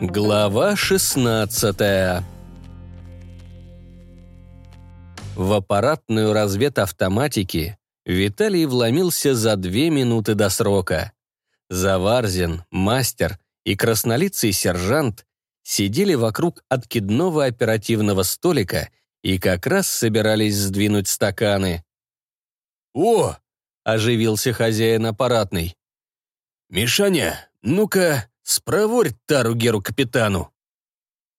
Глава 16 В аппаратную разведавтоматики Виталий вломился за две минуты до срока. Заварзин, мастер и краснолицый сержант сидели вокруг откидного оперативного столика и как раз собирались сдвинуть стаканы. «О!» — оживился хозяин аппаратный. «Мишаня, ну-ка, спроворь тару Геру капитану».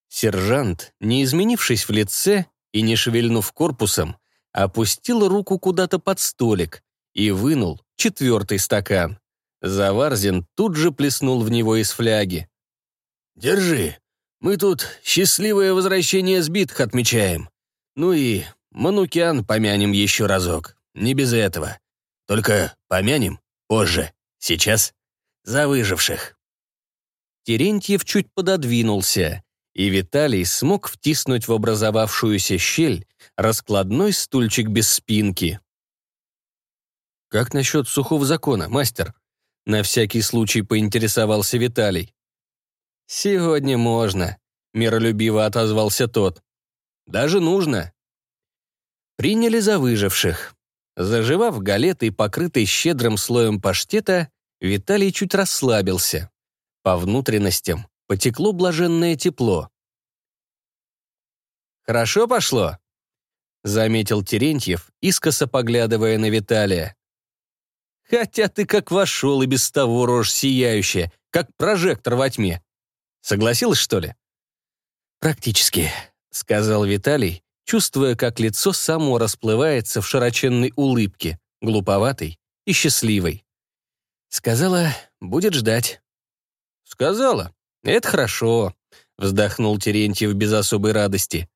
Сержант, не изменившись в лице и не шевельнув корпусом, опустил руку куда-то под столик и вынул четвертый стакан. Заварзин тут же плеснул в него из фляги. «Держи, мы тут счастливое возвращение сбитых отмечаем. Ну и Манукян помянем еще разок, не без этого. Только помянем позже, сейчас за выживших». Терентьев чуть пододвинулся, и Виталий смог втиснуть в образовавшуюся щель раскладной стульчик без спинки. «Как насчет сухого закона, мастер?» На всякий случай поинтересовался Виталий. «Сегодня можно», — миролюбиво отозвался тот. «Даже нужно». Приняли за выживших. Заживав галетой, покрытой щедрым слоем паштета, Виталий чуть расслабился. По внутренностям потекло блаженное тепло. «Хорошо пошло», — заметил Терентьев, искоса поглядывая на Виталия. «Хотя ты как вошел и без того рожь сияющая, как прожектор во тьме. Согласилась, что ли?» «Практически», — сказал Виталий, чувствуя, как лицо само расплывается в широченной улыбке, глуповатой и счастливой. Сказала, будет ждать. Сказала, это хорошо, вздохнул Терентьев без особой радости.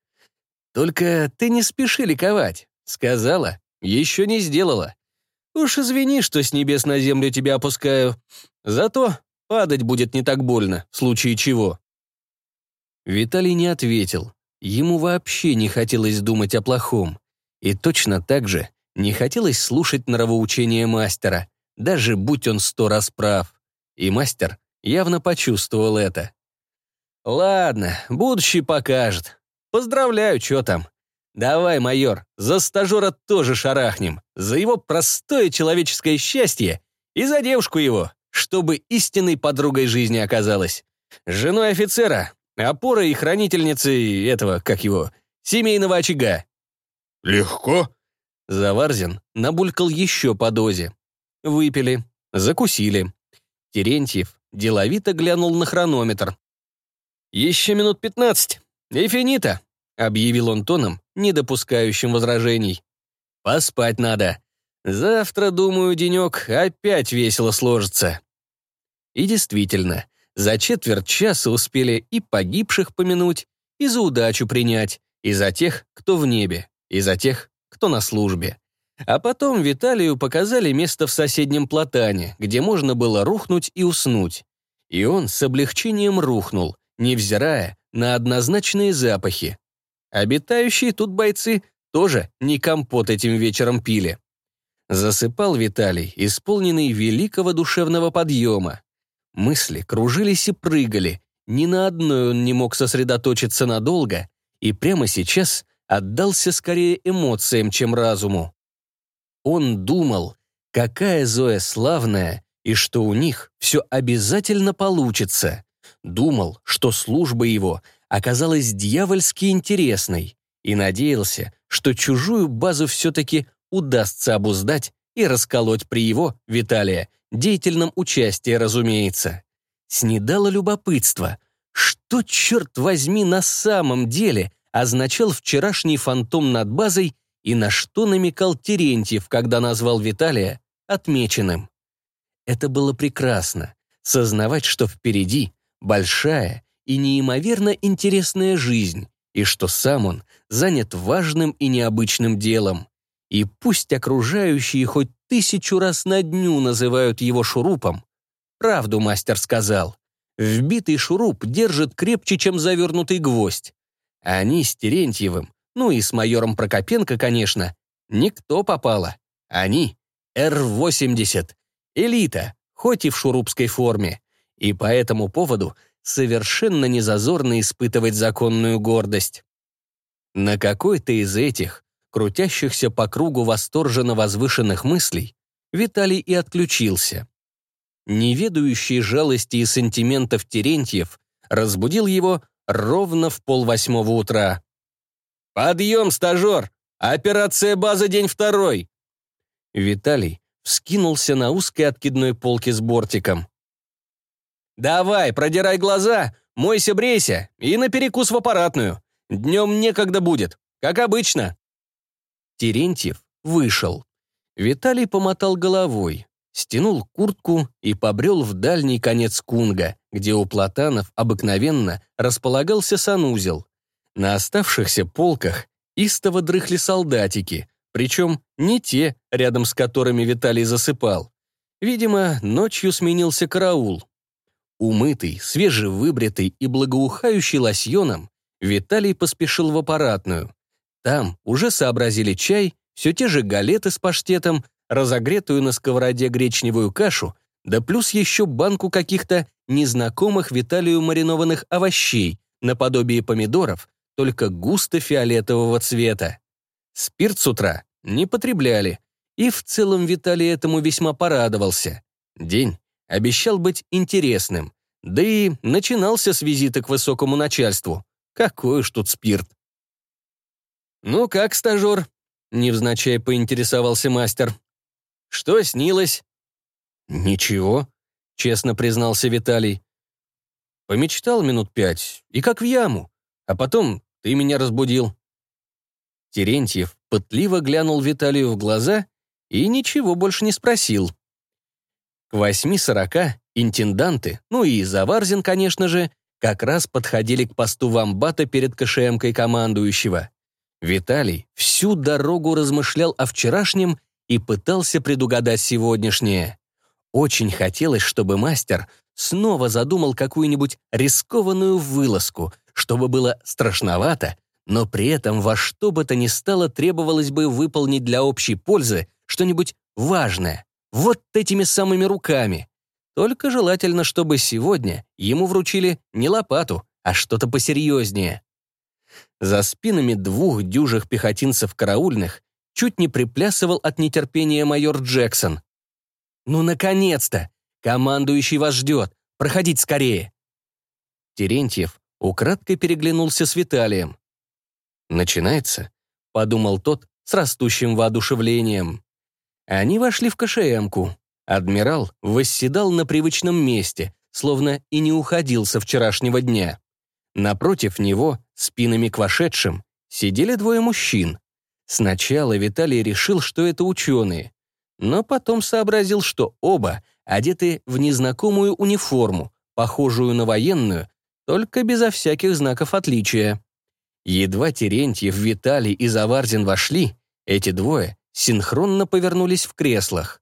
Только ты не спеши ликовать. Сказала, еще не сделала. Уж извини, что с небес на землю тебя опускаю. Зато падать будет не так больно, в случае чего. Виталий не ответил. Ему вообще не хотелось думать о плохом. И точно так же не хотелось слушать нравоучения мастера даже будь он сто раз прав. И мастер явно почувствовал это. «Ладно, будущее покажет. Поздравляю, что там. Давай, майор, за стажера тоже шарахнем, за его простое человеческое счастье и за девушку его, чтобы истинной подругой жизни оказалась. Женой офицера, опорой и хранительницей этого, как его, семейного очага». «Легко?» Заварзин набулькал еще по дозе. Выпили, закусили. Терентьев деловито глянул на хронометр. «Еще минут пятнадцать. И финита», — объявил он тоном, не допускающим возражений. «Поспать надо. Завтра, думаю, денек опять весело сложится». И действительно, за четверть часа успели и погибших помянуть, и за удачу принять, и за тех, кто в небе, и за тех, кто на службе. А потом Виталию показали место в соседнем платане, где можно было рухнуть и уснуть. И он с облегчением рухнул, невзирая на однозначные запахи. Обитающие тут бойцы тоже не компот этим вечером пили. Засыпал Виталий, исполненный великого душевного подъема. Мысли кружились и прыгали, ни на одной он не мог сосредоточиться надолго, и прямо сейчас отдался скорее эмоциям, чем разуму. Он думал, какая Зоя славная и что у них все обязательно получится. Думал, что служба его оказалась дьявольски интересной и надеялся, что чужую базу все-таки удастся обуздать и расколоть при его, Виталия, деятельном участии, разумеется. Снедало любопытство. Что, черт возьми, на самом деле означал вчерашний фантом над базой и на что намекал Терентьев, когда назвал Виталия отмеченным. Это было прекрасно, сознавать, что впереди большая и неимоверно интересная жизнь, и что сам он занят важным и необычным делом. И пусть окружающие хоть тысячу раз на дню называют его шурупом, правду мастер сказал. Вбитый шуруп держит крепче, чем завернутый гвоздь. Они с Терентьевым ну и с майором Прокопенко, конечно, никто попало. Они — Р-80, элита, хоть и в шурупской форме, и по этому поводу совершенно незазорно испытывать законную гордость. На какой-то из этих, крутящихся по кругу восторженно возвышенных мыслей, Виталий и отключился. Неведающий жалости и сантиментов Терентьев разбудил его ровно в полвосьмого утра. «Подъем, стажер! Операция «База» день второй!» Виталий вскинулся на узкой откидной полке с бортиком. «Давай, продирай глаза, мойся, брейся и на перекус в аппаратную. Днем некогда будет, как обычно». Терентьев вышел. Виталий помотал головой, стянул куртку и побрел в дальний конец Кунга, где у платанов обыкновенно располагался санузел. На оставшихся полках истово дрыхли солдатики, причем не те, рядом с которыми Виталий засыпал. Видимо, ночью сменился караул. Умытый, свежевыбритый и благоухающий лосьоном, Виталий поспешил в аппаратную. Там уже сообразили чай, все те же галеты с паштетом, разогретую на сковороде гречневую кашу, да плюс еще банку каких-то незнакомых Виталию маринованных овощей, наподобие помидоров, только густо фиолетового цвета. Спирт с утра не потребляли, и в целом Виталий этому весьма порадовался. День обещал быть интересным, да и начинался с визита к высокому начальству. Какой уж тут спирт. «Ну как, стажер?» — невзначай поинтересовался мастер. «Что снилось?» «Ничего», — честно признался Виталий. «Помечтал минут пять, и как в яму, а потом ты меня разбудил. Терентьев пытливо глянул Виталию в глаза и ничего больше не спросил. К восьми сорока интенданты, ну и Заварзин, конечно же, как раз подходили к посту вамбата перед КШМкой командующего. Виталий всю дорогу размышлял о вчерашнем и пытался предугадать сегодняшнее. Очень хотелось, чтобы мастер снова задумал какую-нибудь рискованную вылазку, чтобы было страшновато, но при этом во что бы то ни стало требовалось бы выполнить для общей пользы что-нибудь важное, вот этими самыми руками. Только желательно, чтобы сегодня ему вручили не лопату, а что-то посерьезнее. За спинами двух дюжих пехотинцев караульных чуть не приплясывал от нетерпения майор Джексон. «Ну, наконец-то! Командующий вас ждет! Проходить скорее!» Терентьев украдкой переглянулся с Виталием. «Начинается?» — подумал тот с растущим воодушевлением. Они вошли в КШМку. Адмирал восседал на привычном месте, словно и не уходил со вчерашнего дня. Напротив него, спинами к вошедшим, сидели двое мужчин. Сначала Виталий решил, что это ученые, но потом сообразил, что оба одеты в незнакомую униформу, похожую на военную, только безо всяких знаков отличия. Едва Терентьев, Виталий и Заварзин вошли, эти двое синхронно повернулись в креслах.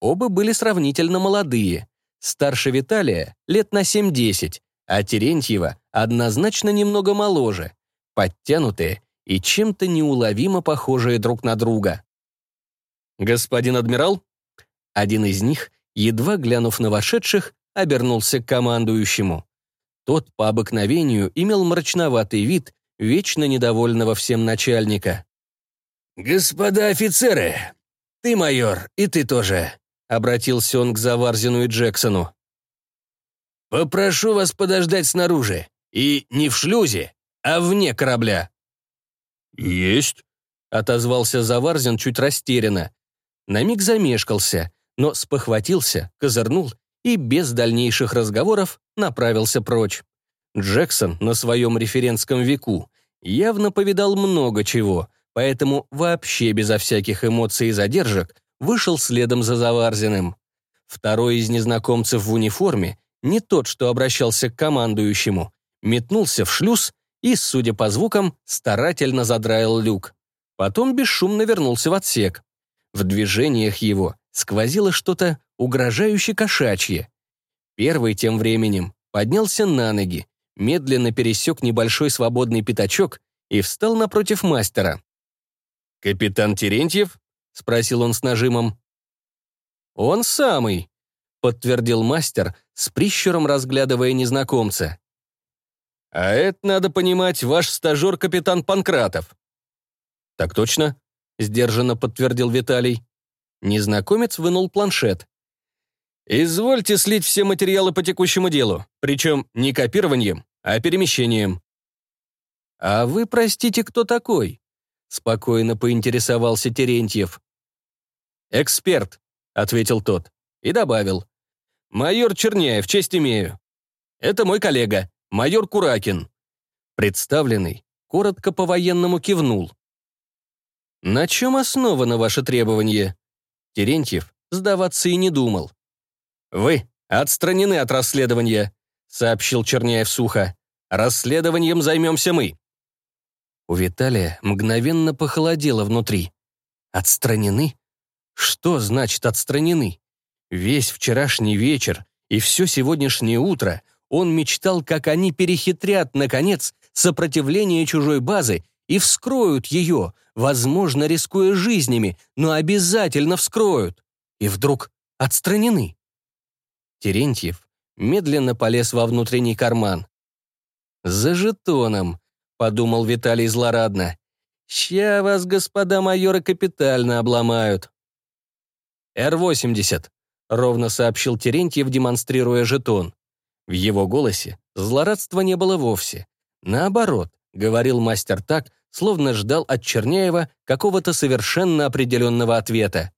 Оба были сравнительно молодые. Старше Виталия лет на 7-10, а Терентьева однозначно немного моложе, подтянутые и чем-то неуловимо похожие друг на друга. «Господин адмирал?» Один из них, едва глянув на вошедших, обернулся к командующему. Тот по обыкновению имел мрачноватый вид вечно недовольного всем начальника. «Господа офицеры, ты майор, и ты тоже», — обратился он к Заварзину и Джексону. «Попрошу вас подождать снаружи, и не в шлюзе, а вне корабля». «Есть», — отозвался Заварзин чуть растерянно. На миг замешкался, но спохватился, козырнул и без дальнейших разговоров направился прочь. Джексон на своем референтском веку явно повидал много чего, поэтому вообще безо всяких эмоций и задержек вышел следом за Заварзиным. Второй из незнакомцев в униформе, не тот, что обращался к командующему, метнулся в шлюз и, судя по звукам, старательно задраил люк. Потом бесшумно вернулся в отсек. В движениях его сквозило что-то угрожающе кошачье. Первый тем временем поднялся на ноги, медленно пересек небольшой свободный пятачок и встал напротив мастера. «Капитан Терентьев?» — спросил он с нажимом. «Он самый», подтвердил мастер, с прищуром разглядывая незнакомца. «А это, надо понимать, ваш стажер капитан Панкратов». «Так точно», — сдержанно подтвердил Виталий. Незнакомец вынул планшет. «Извольте слить все материалы по текущему делу, причем не копированием, а перемещением». «А вы, простите, кто такой?» — спокойно поинтересовался Терентьев. «Эксперт», — ответил тот, и добавил. «Майор Черняев, честь имею. Это мой коллега, майор Куракин». Представленный коротко по-военному кивнул. «На чем основано ваше требование?» Терентьев сдаваться и не думал. «Вы отстранены от расследования», — сообщил Черняев сухо. «Расследованием займемся мы». У Виталия мгновенно похолодело внутри. «Отстранены? Что значит отстранены? Весь вчерашний вечер и все сегодняшнее утро он мечтал, как они перехитрят, наконец, сопротивление чужой базы и вскроют ее, возможно, рискуя жизнями, но обязательно вскроют. И вдруг отстранены. Терентьев медленно полез во внутренний карман. «За жетоном», — подумал Виталий злорадно. «Ща вас, господа майоры, капитально обломают». «Р-80», — ровно сообщил Терентьев, демонстрируя жетон. В его голосе злорадства не было вовсе. Наоборот, говорил мастер так, словно ждал от Черняева какого-то совершенно определенного ответа.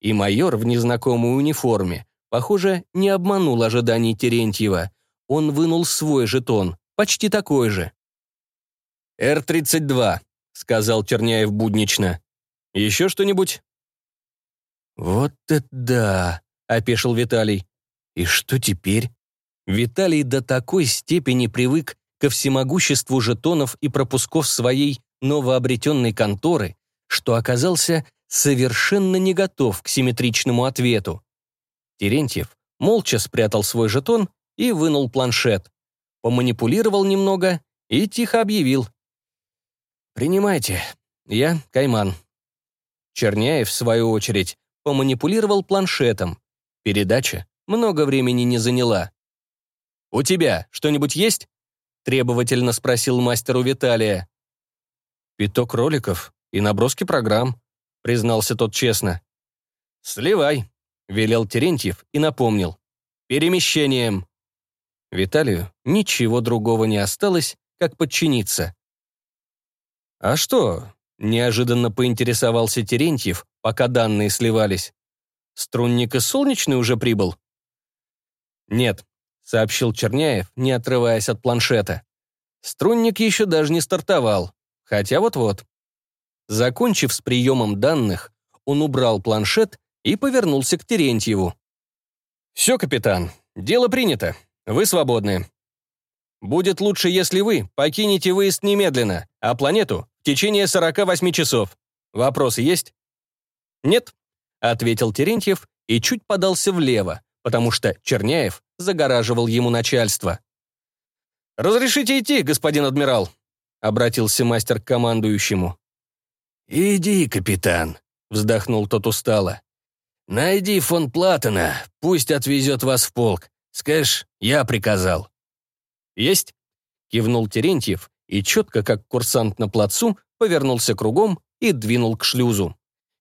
И майор в незнакомой униформе, Похоже, не обманул ожиданий Терентьева. Он вынул свой жетон, почти такой же. «Р-32», — сказал Терняев буднично. «Еще что-нибудь?» «Вот это да!» — опешил Виталий. «И что теперь?» Виталий до такой степени привык ко всемогуществу жетонов и пропусков своей новообретенной конторы, что оказался совершенно не готов к симметричному ответу. Терентьев молча спрятал свой жетон и вынул планшет. Поманипулировал немного и тихо объявил. «Принимайте. Я Кайман». Черняев, в свою очередь, поманипулировал планшетом. Передача много времени не заняла. «У тебя что-нибудь есть?» — требовательно спросил мастер у Виталия. «Пяток роликов и наброски программ», — признался тот честно. «Сливай», — велел Терентьев и напомнил. «Перемещением». Виталию ничего другого не осталось, как подчиниться. «А что?» — неожиданно поинтересовался Терентьев, пока данные сливались. «Струнник и Солнечный уже прибыл?» «Нет», — сообщил Черняев, не отрываясь от планшета. «Струнник еще даже не стартовал, хотя вот-вот». Закончив с приемом данных, он убрал планшет и повернулся к Терентьеву. «Все, капитан, дело принято. Вы свободны. Будет лучше, если вы покинете выезд немедленно, а планету в течение 48 часов. Вопросы есть?» «Нет», — ответил Терентьев и чуть подался влево, потому что Черняев загораживал ему начальство. «Разрешите идти, господин адмирал», — обратился мастер к командующему. «Иди, капитан», — вздохнул тот устало. «Найди фон Платона, пусть отвезет вас в полк. Скажешь, я приказал». «Есть», — кивнул Терентьев и четко, как курсант на плацу, повернулся кругом и двинул к шлюзу.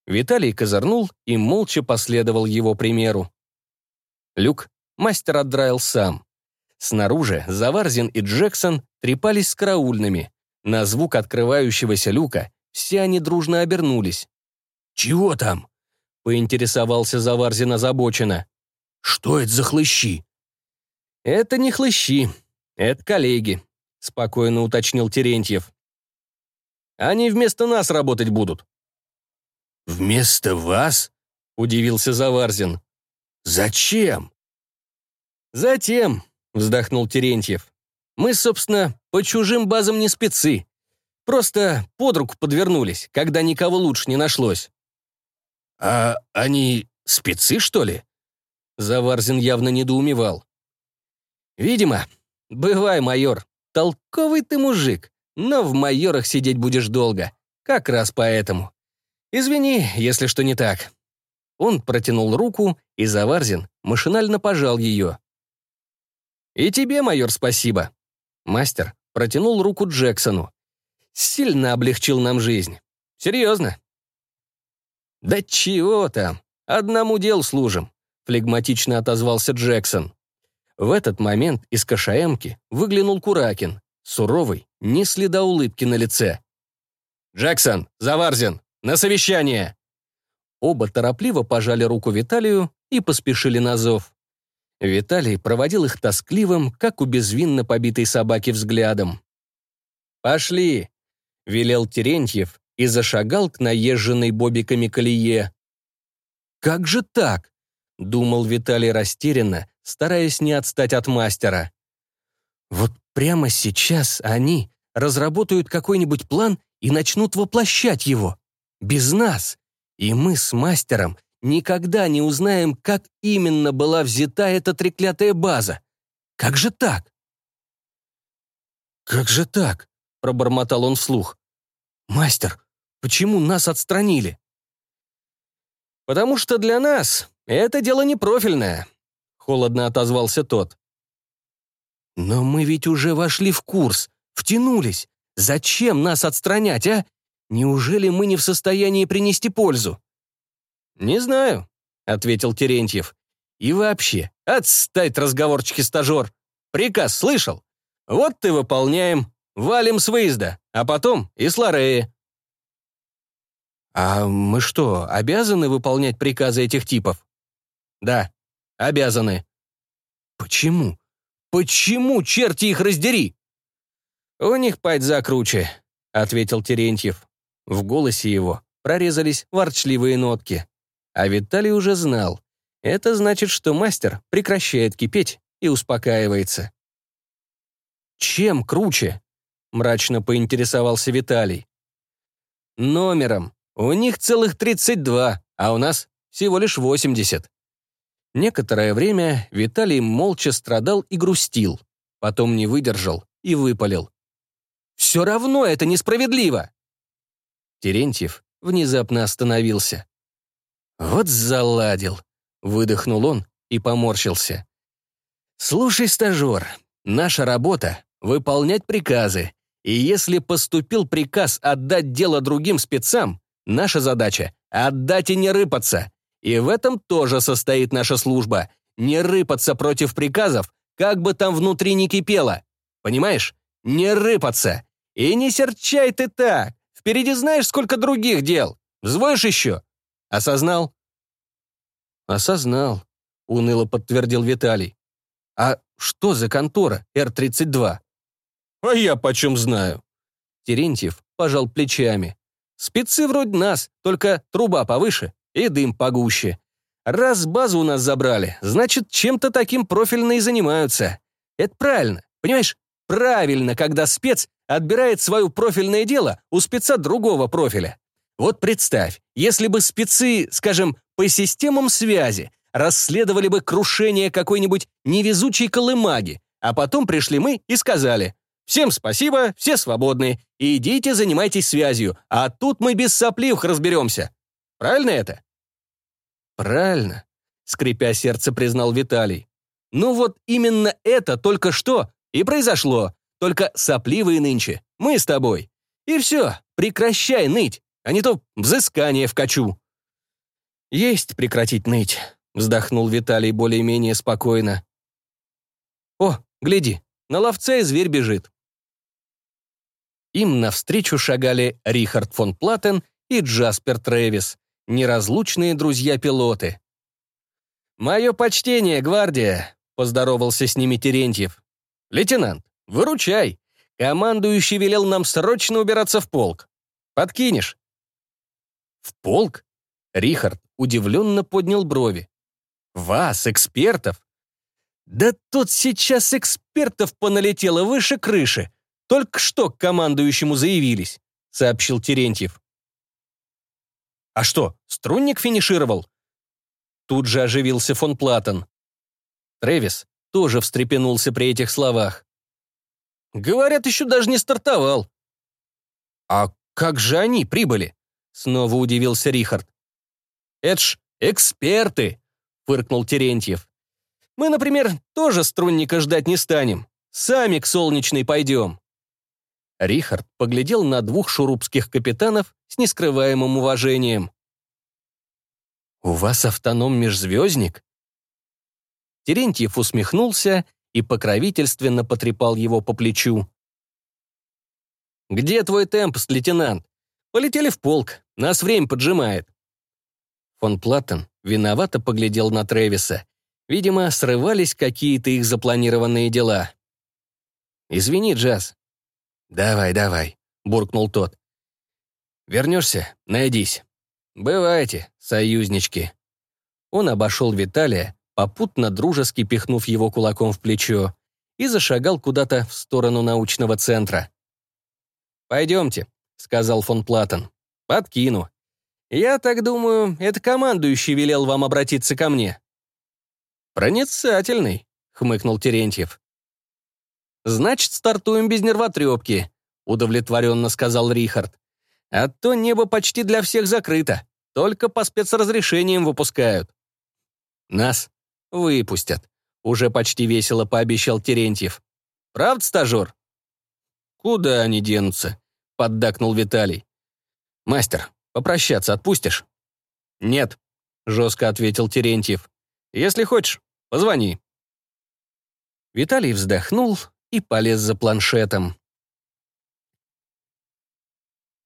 Виталий козырнул и молча последовал его примеру. Люк мастер отдраил сам. Снаружи Заварзин и Джексон трепались с караульными. На звук открывающегося люка все они дружно обернулись. «Чего там?» Поинтересовался Заварзин озабоченно. «Что это за хлыщи?» «Это не хлыщи, это коллеги», — спокойно уточнил Терентьев. «Они вместо нас работать будут». «Вместо вас?» — удивился Заварзин. «Зачем?» «Затем», — вздохнул Терентьев. «Мы, собственно, по чужим базам не спецы. Просто под руку подвернулись, когда никого лучше не нашлось. «А они спецы, что ли?» Заварзин явно недоумевал. «Видимо. Бывай, майор. Толковый ты мужик, но в майорах сидеть будешь долго. Как раз поэтому. Извини, если что не так. Он протянул руку, и Заварзин машинально пожал ее. «И тебе, майор, спасибо». Мастер протянул руку Джексону. «Сильно облегчил нам жизнь. Серьезно». «Да чего там? Одному дел служим», — флегматично отозвался Джексон. В этот момент из КШМки выглянул Куракин, суровый, ни следа улыбки на лице. «Джексон, Заварзин, на совещание!» Оба торопливо пожали руку Виталию и поспешили на зов. Виталий проводил их тоскливым, как у безвинно побитой собаки, взглядом. «Пошли!» — велел Терентьев и зашагал к наезженной бобиками колее. «Как же так?» — думал Виталий растерянно, стараясь не отстать от мастера. «Вот прямо сейчас они разработают какой-нибудь план и начнут воплощать его. Без нас. И мы с мастером никогда не узнаем, как именно была взята эта треклятая база. Как же так? «Как же так?» — пробормотал он вслух. «Мастер, почему нас отстранили?» «Потому что для нас это дело не профильное», — холодно отозвался тот. «Но мы ведь уже вошли в курс, втянулись. Зачем нас отстранять, а? Неужели мы не в состоянии принести пользу?» «Не знаю», — ответил Терентьев. «И вообще, отстать разговорчики, стажер. Приказ слышал? Вот ты выполняем. Валим с выезда, а потом и с Лореи». «А мы что, обязаны выполнять приказы этих типов?» «Да, обязаны». «Почему? Почему, черти их раздери?» «У них пать закруче», — ответил Терентьев. В голосе его прорезались ворчливые нотки. А Виталий уже знал. Это значит, что мастер прекращает кипеть и успокаивается. «Чем круче?» — мрачно поинтересовался Виталий. «Номером. У них целых 32, а у нас всего лишь 80». Некоторое время Виталий молча страдал и грустил. Потом не выдержал и выпалил. «Все равно это несправедливо!» Терентьев внезапно остановился. «Вот заладил!» — выдохнул он и поморщился. «Слушай, стажер, наша работа — выполнять приказы, и если поступил приказ отдать дело другим спецам, наша задача — отдать и не рыпаться. И в этом тоже состоит наша служба — не рыпаться против приказов, как бы там внутри не кипело. Понимаешь? Не рыпаться. И не серчай ты так. Впереди знаешь, сколько других дел. Взвоишь еще? Осознал? Осознал, уныло подтвердил Виталий. А что за контора Р-32? А я почем знаю? Терентьев пожал плечами. Спецы вроде нас, только труба повыше и дым погуще. Раз базу у нас забрали, значит, чем-то таким профильно и занимаются. Это правильно, понимаешь? Правильно, когда спец отбирает свое профильное дело у спеца другого профиля. Вот представь, если бы спецы, скажем, по системам связи расследовали бы крушение какой-нибудь невезучей колымаги, а потом пришли мы и сказали «Всем спасибо, все свободны, идите занимайтесь связью, а тут мы без сопливых разберемся». Правильно это? Правильно, скрипя сердце, признал Виталий. Ну вот именно это только что и произошло. Только сопливые нынче. Мы с тобой. И все, прекращай ныть, а не то взыскание вкачу». «Есть прекратить ныть», — вздохнул Виталий более-менее спокойно. «О, гляди, на ловце зверь бежит». Им навстречу шагали Рихард фон Платен и Джаспер Трэвис, неразлучные друзья-пилоты. «Мое почтение, гвардия», — поздоровался с ними Терентьев. «Лейтенант, выручай. Командующий велел нам срочно убираться в полк. Подкинешь?» «В полк?» Рихард удивленно поднял брови. «Вас, экспертов?» «Да тут сейчас экспертов поналетело выше крыши. Только что к командующему заявились», — сообщил Терентьев. «А что, струнник финишировал?» Тут же оживился фон Платон. Трэвис тоже встрепенулся при этих словах. «Говорят, еще даже не стартовал». «А как же они прибыли?» Снова удивился Рихард. «Это ж «Эксперты!» — фыркнул Терентьев. «Мы, например, тоже струнника ждать не станем. Сами к солнечной пойдем». Рихард поглядел на двух шурупских капитанов с нескрываемым уважением. «У вас автоном-межзвездник?» Терентьев усмехнулся и покровительственно потрепал его по плечу. «Где твой темпост, лейтенант? Полетели в полк, нас время поджимает». Фон Платтен виновато поглядел на Тревиса. Видимо, срывались какие-то их запланированные дела. «Извини, Джаз». «Давай, давай», — буркнул тот. «Вернешься? Найдись». «Бывайте, союзнички». Он обошел Виталия, попутно дружески пихнув его кулаком в плечо, и зашагал куда-то в сторону научного центра. «Пойдемте», — сказал фон Платон. «Подкину. Я так думаю, это командующий велел вам обратиться ко мне». «Проницательный», — хмыкнул Терентьев. «Значит, стартуем без нервотрепки», — удовлетворенно сказал Рихард. «А то небо почти для всех закрыто, только по спецразрешениям выпускают». «Нас выпустят», — уже почти весело пообещал Терентьев. «Правда, стажер?» «Куда они денутся?» — поддакнул Виталий. «Мастер, попрощаться отпустишь?» «Нет», — жестко ответил Терентьев. «Если хочешь, позвони». Виталий вздохнул и полез за планшетом.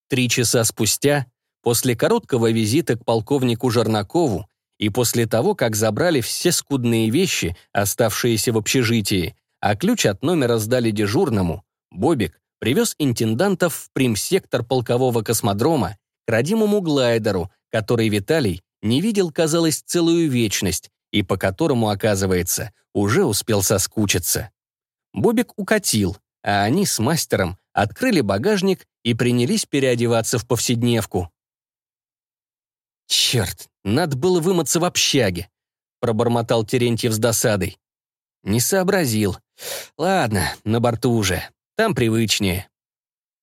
Три часа спустя, после короткого визита к полковнику Жернакову и после того, как забрали все скудные вещи, оставшиеся в общежитии, а ключ от номера сдали дежурному, Бобик привез интендантов в примсектор полкового космодрома к родимому глайдеру, который Виталий не видел, казалось, целую вечность, и по которому, оказывается, уже успел соскучиться. Бобик укатил, а они с мастером открыли багажник и принялись переодеваться в повседневку. «Черт, надо было вымыться в общаге», — пробормотал Терентьев с досадой. «Не сообразил. Ладно, на борту уже. Там привычнее.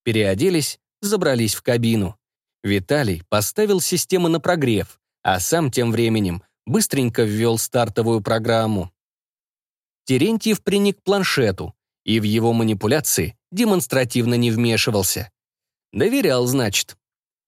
Переоделись, забрались в кабину. Виталий поставил систему на прогрев, а сам тем временем быстренько ввел стартовую программу. Терентьев приник к планшету и в его манипуляции демонстративно не вмешивался. Доверял, значит.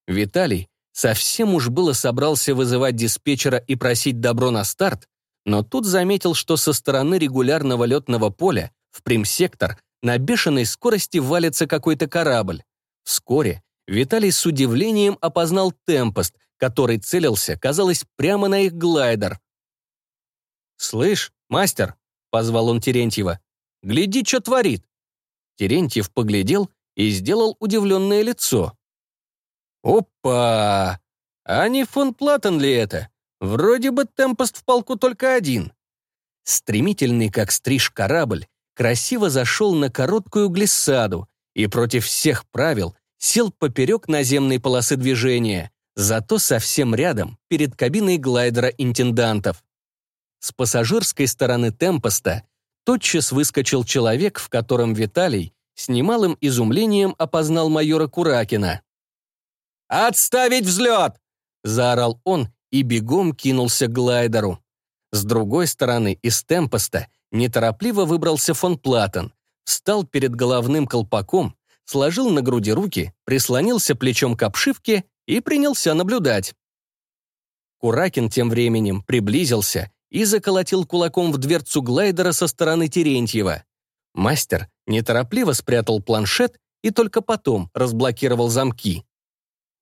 Виталий совсем уж было собрался вызывать диспетчера и просить добро на старт, но тут заметил, что со стороны регулярного летного поля в примсектор на бешеной скорости валится какой-то корабль. Вскоре Виталий с удивлением опознал темпост, который целился, казалось, прямо на их глайдер. «Слышь, мастер», — позвал он Терентьева, — «гляди, что творит». Терентьев поглядел и сделал удивленное лицо. «Опа! А не фон Платон ли это? Вроде бы темпост в полку только один». Стремительный, как стриж корабль, красиво зашел на короткую глиссаду и против всех правил сел поперек наземной полосы движения, зато совсем рядом, перед кабиной глайдера интендантов. С пассажирской стороны темпоста тотчас выскочил человек, в котором Виталий с немалым изумлением опознал майора Куракина. «Отставить взлет!» — заорал он и бегом кинулся к глайдеру. С другой стороны, из темпоста неторопливо выбрался фон Платон, встал перед головным колпаком, сложил на груди руки, прислонился плечом к обшивке и принялся наблюдать. Куракин тем временем приблизился и заколотил кулаком в дверцу глайдера со стороны Терентьева. Мастер неторопливо спрятал планшет и только потом разблокировал замки.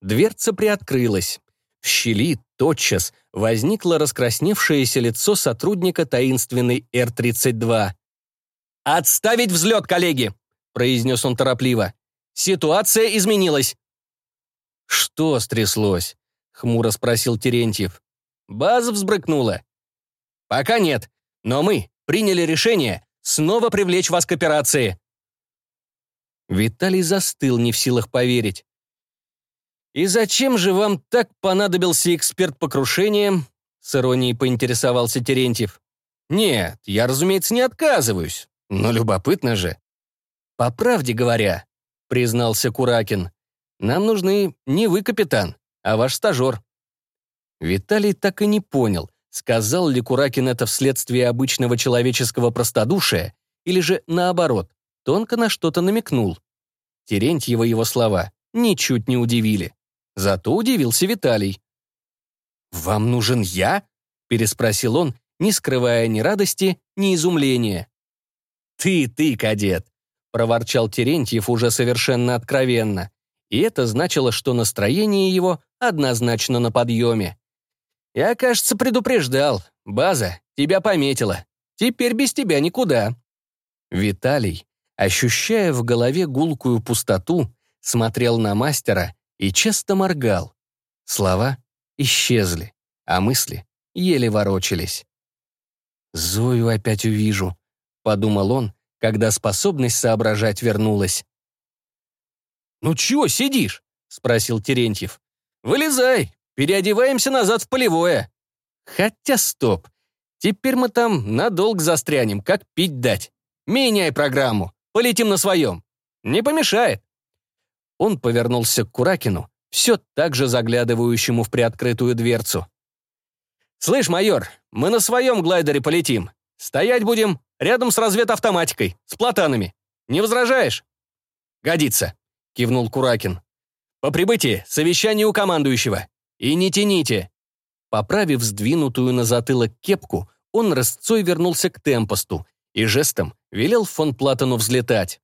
Дверца приоткрылась. В щели тотчас возникло раскрасневшееся лицо сотрудника таинственной Р-32. «Отставить взлет, коллеги!» — произнес он торопливо. «Ситуация изменилась». «Что стряслось?» — хмуро спросил Терентьев. «База взбрыкнула». «Пока нет, но мы приняли решение снова привлечь вас к операции». Виталий застыл, не в силах поверить. «И зачем же вам так понадобился эксперт по крушениям?» С иронией поинтересовался Терентьев. «Нет, я, разумеется, не отказываюсь, но любопытно же». «По правде говоря», — признался Куракин, «нам нужны не вы, капитан, а ваш стажер». Виталий так и не понял, сказал ли Куракин это вследствие обычного человеческого простодушия, или же, наоборот, тонко на что-то намекнул. Терентьева его слова ничуть не удивили. Зато удивился Виталий. «Вам нужен я?» — переспросил он, не скрывая ни радости, ни изумления. «Ты, ты, кадет!» — проворчал Терентьев уже совершенно откровенно. И это значило, что настроение его однозначно на подъеме. «Я, кажется, предупреждал. База тебя пометила. Теперь без тебя никуда». Виталий, ощущая в голове гулкую пустоту, смотрел на мастера и часто моргал. Слова исчезли, а мысли еле ворочались. «Зою опять увижу», — подумал он, когда способность соображать вернулась. «Ну чего сидишь?» — спросил Терентьев. «Вылезай, переодеваемся назад в полевое». «Хотя стоп, теперь мы там надолго застрянем, как пить дать. Меняй программу, полетим на своем. Не помешает». Он повернулся к Куракину, все так же заглядывающему в приоткрытую дверцу. «Слышь, майор, мы на своем глайдере полетим. Стоять будем рядом с разведавтоматикой, с платанами. Не возражаешь?» «Годится», — кивнул Куракин. «По прибытии совещание у командующего. И не тяните». Поправив сдвинутую на затылок кепку, он рысцой вернулся к темпосту и жестом велел фон Платону взлетать.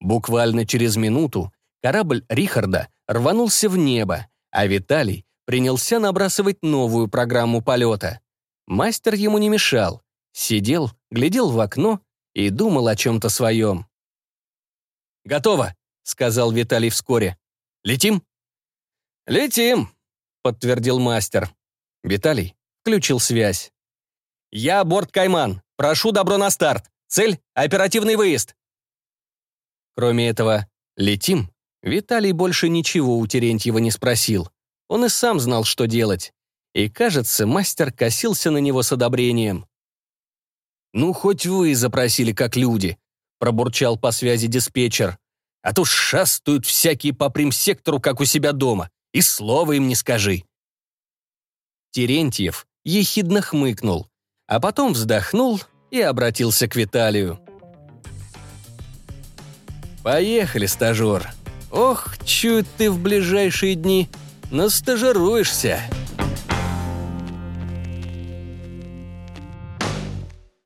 Буквально через минуту корабль Рихарда рванулся в небо, а Виталий принялся набрасывать новую программу полета. Мастер ему не мешал. Сидел, глядел в окно и думал о чем-то своем. «Готово», — сказал Виталий вскоре. «Летим?» «Летим», — подтвердил мастер. Виталий включил связь. «Я борт Кайман. Прошу добро на старт. Цель — оперативный выезд». Кроме этого «летим» Виталий больше ничего у Терентьева не спросил. Он и сам знал, что делать. И, кажется, мастер косился на него с одобрением. «Ну, хоть вы запросили, как люди», — пробурчал по связи диспетчер. «А то шастают всякие по примсектору, как у себя дома. И слова им не скажи». Терентьев ехидно хмыкнул, а потом вздохнул и обратился к Виталию. «Поехали, стажер. Ох, чует ты в ближайшие дни, настажируешься».